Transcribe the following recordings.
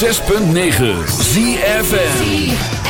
106.9 ZFN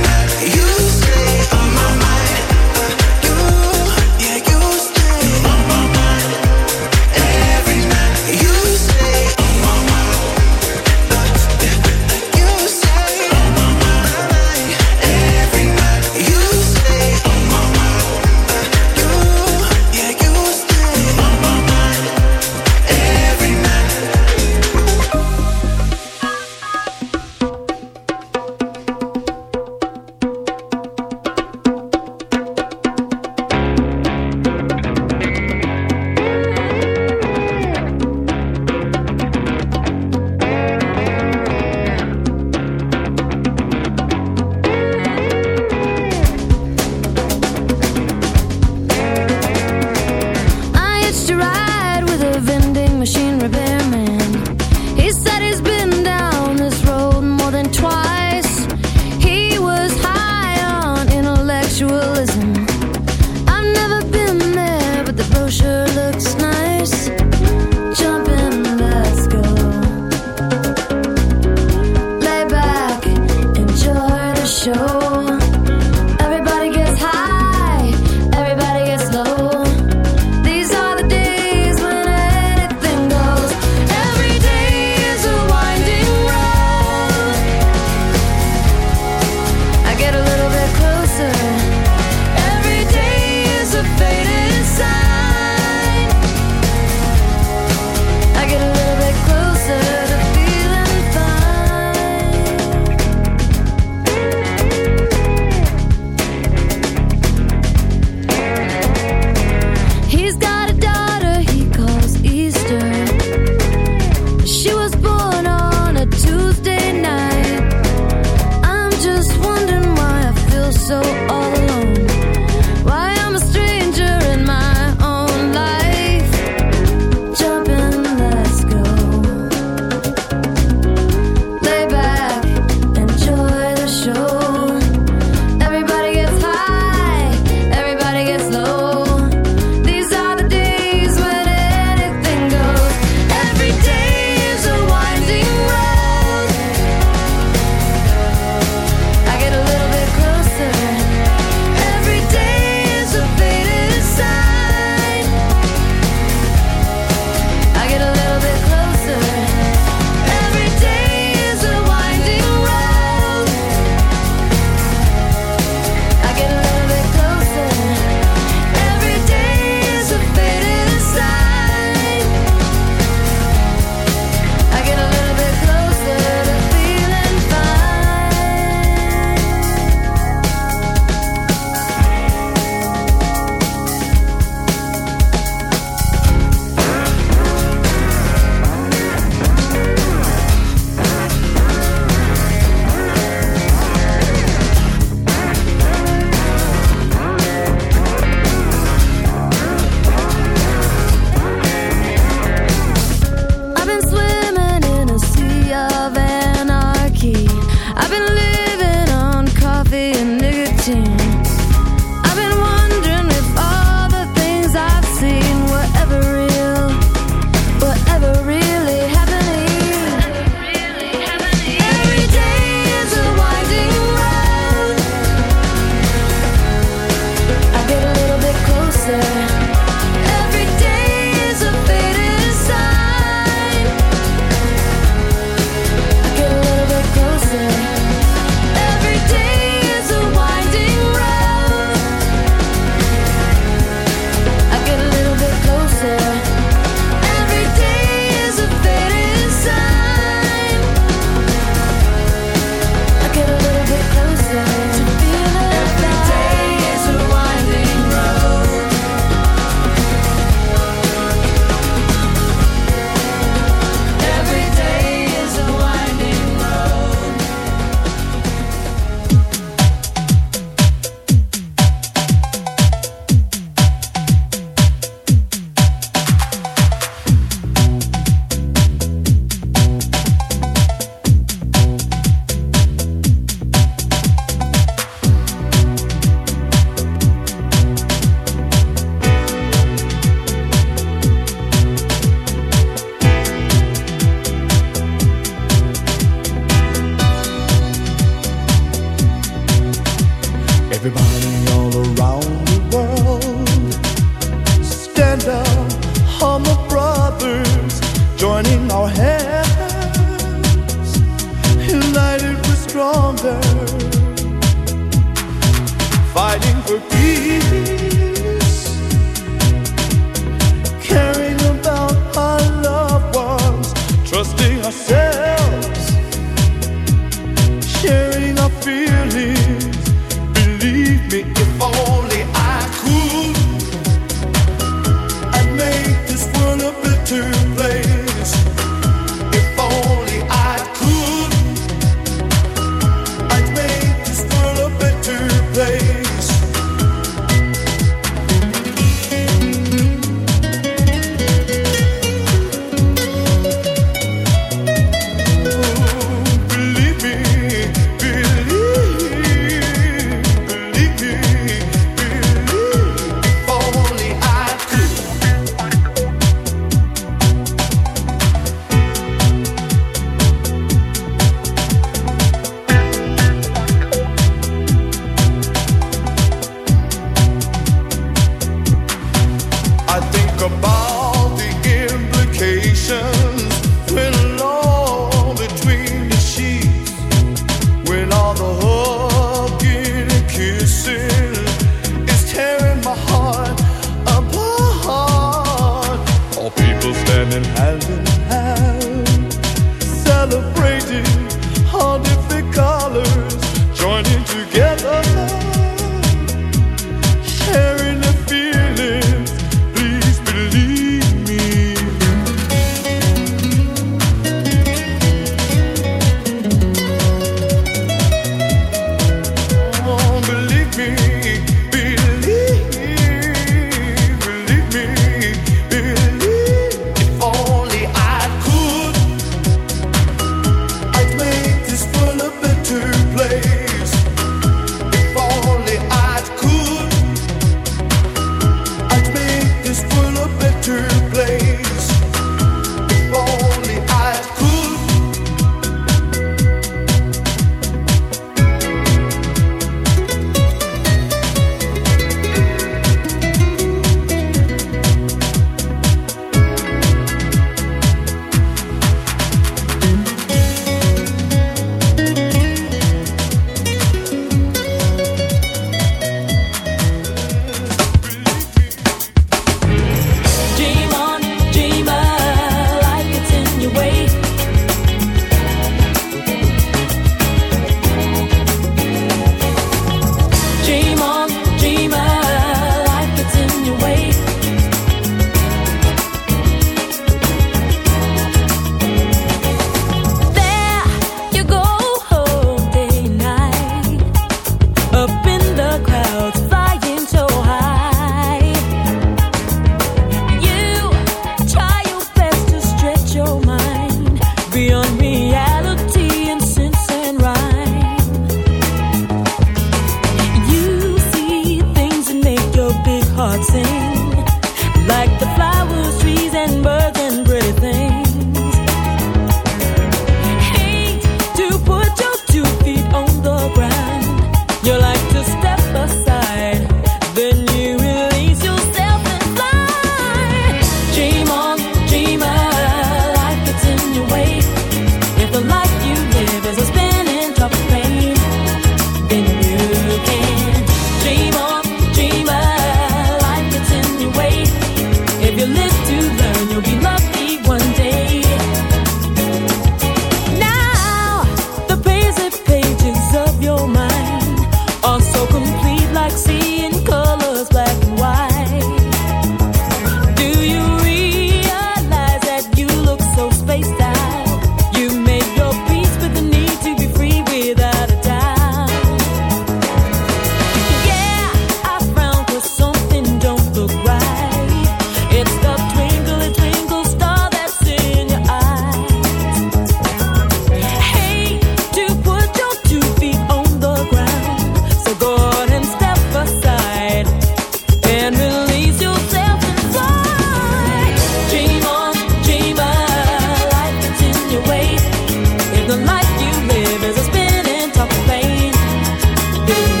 любви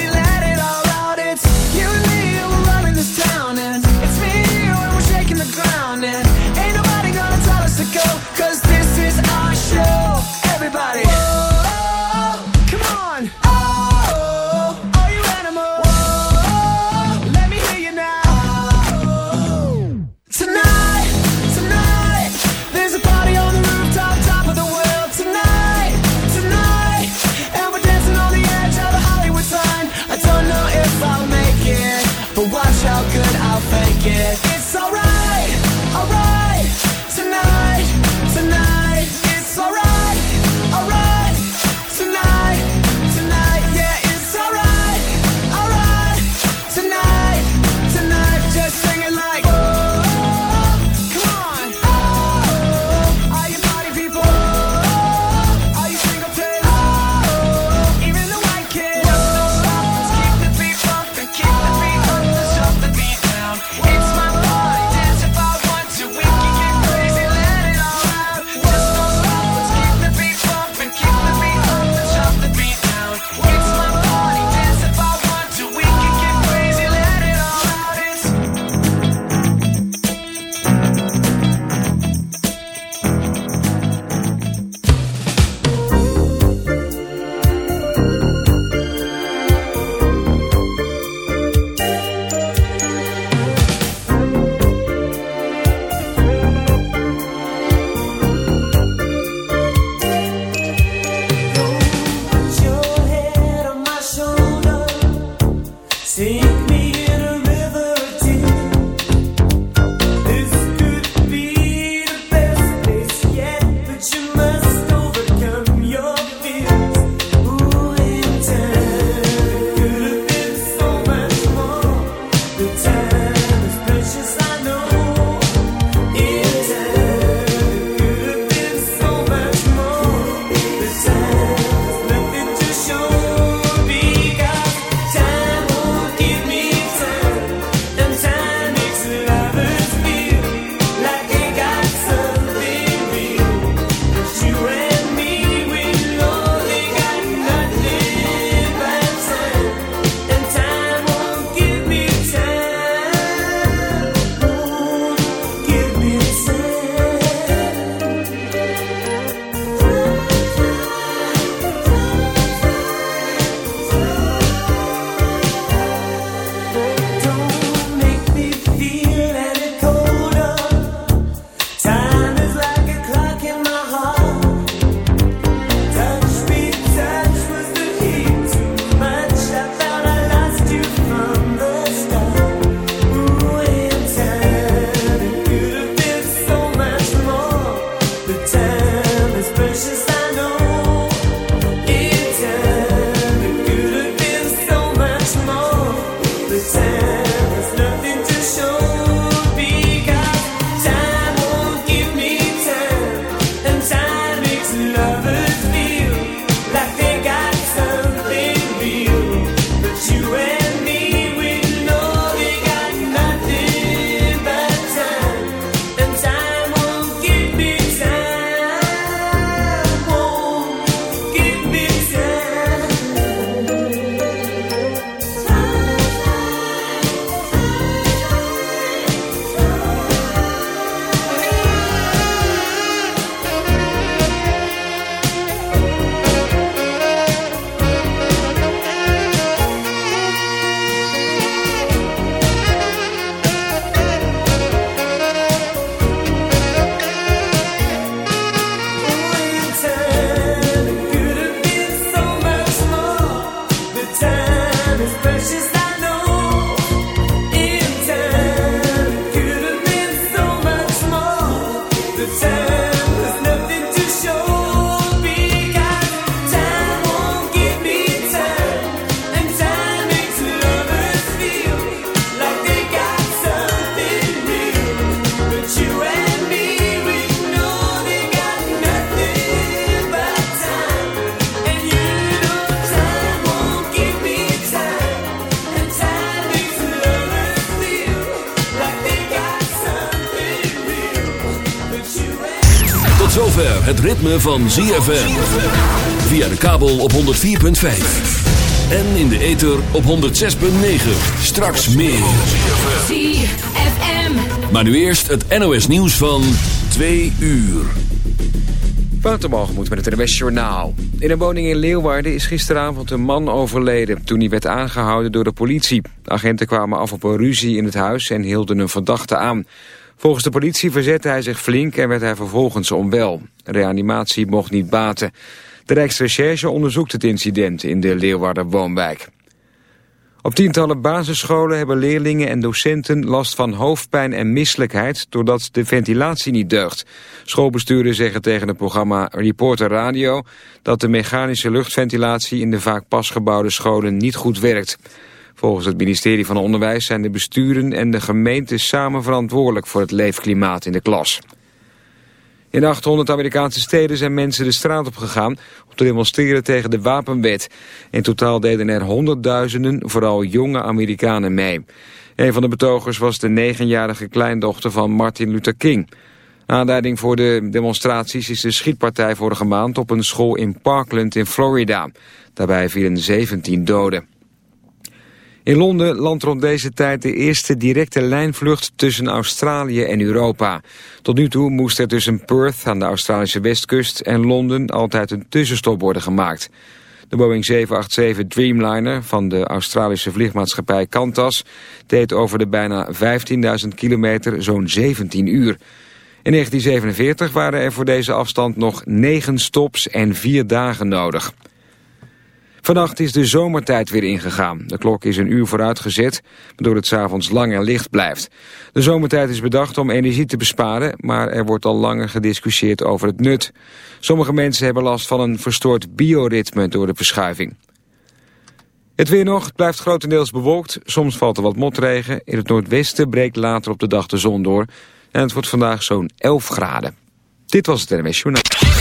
van ZFM. Via de kabel op 104.5. En in de ether op 106.9. Straks meer. ZFM. Maar nu eerst het NOS nieuws van 2 uur. moet met het NOS Journaal. In een woning in Leeuwarden is gisteravond een man overleden... toen hij werd aangehouden door de politie. agenten kwamen af op een ruzie in het huis en hielden een verdachte aan... Volgens de politie verzette hij zich flink en werd hij vervolgens onwel. Reanimatie mocht niet baten. De Rijksrecherche onderzoekt het incident in de Leeuwarder woonwijk. Op tientallen basisscholen hebben leerlingen en docenten last van hoofdpijn en misselijkheid doordat de ventilatie niet deugt. Schoolbesturen zeggen tegen het programma Reporter Radio dat de mechanische luchtventilatie in de vaak pasgebouwde scholen niet goed werkt. Volgens het ministerie van Onderwijs zijn de besturen en de gemeenten samen verantwoordelijk voor het leefklimaat in de klas. In 800 Amerikaanse steden zijn mensen de straat op gegaan om te demonstreren tegen de wapenwet. In totaal deden er honderdduizenden, vooral jonge Amerikanen mee. Een van de betogers was de negenjarige kleindochter van Martin Luther King. Aanleiding voor de demonstraties is de schietpartij vorige maand op een school in Parkland in Florida. Daarbij vielen 17 doden. In Londen landt rond deze tijd de eerste directe lijnvlucht tussen Australië en Europa. Tot nu toe moest er tussen Perth aan de Australische westkust en Londen altijd een tussenstop worden gemaakt. De Boeing 787 Dreamliner van de Australische vliegmaatschappij Qantas deed over de bijna 15.000 kilometer zo'n 17 uur. In 1947 waren er voor deze afstand nog 9 stops en 4 dagen nodig. Vannacht is de zomertijd weer ingegaan. De klok is een uur vooruitgezet, waardoor het s'avonds lang en licht blijft. De zomertijd is bedacht om energie te besparen, maar er wordt al langer gediscussieerd over het nut. Sommige mensen hebben last van een verstoord bioritme door de verschuiving. Het weer nog, het blijft grotendeels bewolkt. Soms valt er wat motregen. In het noordwesten breekt later op de dag de zon door. En het wordt vandaag zo'n 11 graden. Dit was het NMS Journaal.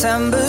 September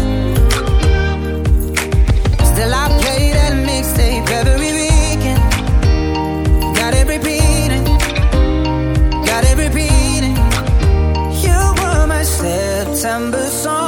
September song